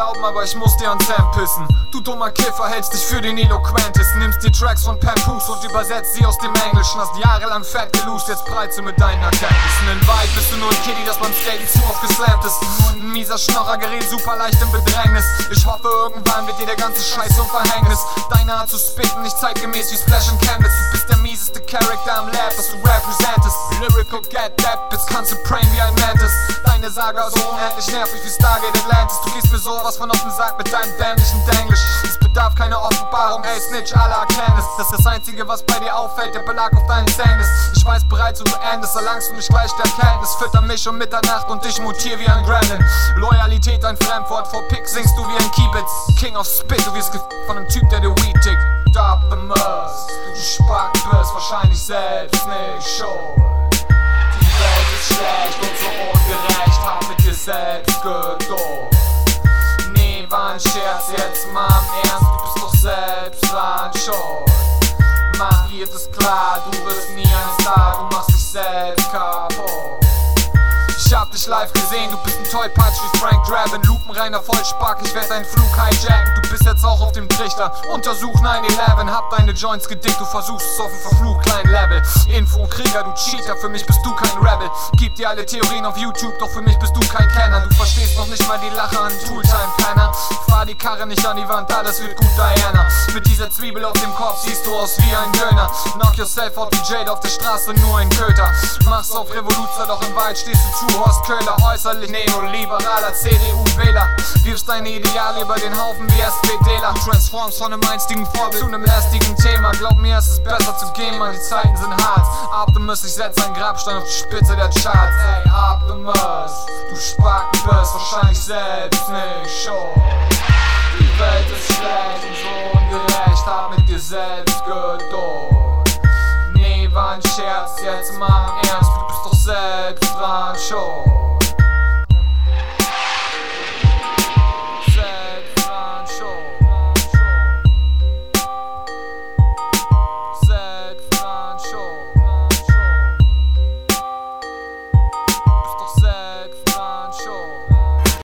aber ich muss dir ans Hemd pissen. Du dummer Kiffer hältst dich für den eloquentesten. Nimmst die Tracks von Papoose und übersetzt sie aus dem Englischen. Hast jahrelang fett geloost, jetzt breit du mit deinen Erkenntnissen. In Weit bist du nur ein Kitty, das beim Skaten zu oft geslammt ist. Ein mieser Schnorrer gerät super leicht in Bedrängnis. Ich hoffe, irgendwann wird dir der ganze Scheiß zum Verhängnis. Deine Art zu spitten, nicht zeitgemäß wie Splash and Canvas. Du bist der mieseste Charakter am Lab, das du representest. Lyrical Get That, bis kannst du prayen wie ein Mantis. Deine Saga so unendlich nervig wie Stargate Atlantis. Du gehst mir sowas von auf den Sack mit deinem dämlichen Denglisch. Es bedarf keiner Offenbarung, ey Snitch, aller Erkenntnis. Das ist das einzige, was bei dir auffällt, der Belag auf deinen Zähnen ist. Ich weiß bereits, wo du endest, erlangst du nicht gleich der Erkenntnis. Fütter mich um Mitternacht und dich mutier wie ein Gremlin. Loyalität ein Fremdwort, vor Pick singst du wie ein Kiebitz. King of Spit, du wirst gefickt von einem Typ, der dir Weed tickt. Stop the Must, du Spack bist wahrscheinlich selbst geduld. Nee, war ein Scherz, jetzt mal im Ernst, du bist doch selbst dran schuld. Mach dir das klar, du wirst nie ein Star, du machst dich selbst kaputt. Dich live gesehen, du bist ein Tollpatsch wie Frank Drabin Lupenreiner Vollspark, ich werd deinen Flug hijacken. Du bist jetzt auch auf dem Trichter, untersuch 9-11 Hab deine Joints gedickt, du versuchst es auf dem verflucht kleinen Level. Info und Krieger, du Cheater, für mich bist du kein Rebel. Gib dir alle Theorien auf YouTube, doch für mich bist du kein Kenner. Du verstehst noch nicht mal die Lache an Tooltime-Penner Fahr die Karre nicht an die Wand, alles wird gut, Diana Mit dieser Zwiebel auf dem Kopf siehst du aus wie ein Döner Knock yourself out wie Jade auf der Straße, nur ein Köter Mach's auf Revolution, doch im Wald stehst du zu Horst Köhler, äußerlich neoliberaler CDU-Wähler. Wirfst deine Ideale über den Haufen wie SPDler. Transforms von einem einstigen Vorbild zu einem lästigen Thema. Glaub mir, es ist besser zu gehen, man, die Zeiten sind hart. Optimus, ich setz einen Grabstein auf die Spitze der Charts. Ey, Optimus, du Spacken bist wahrscheinlich selbst nicht schuld. Welt ist schlecht und so ungerecht, hab mit dir selbst geduld. Nee, war ein Scherz, jetzt mal Ernst, du bist doch selbst dran schuld.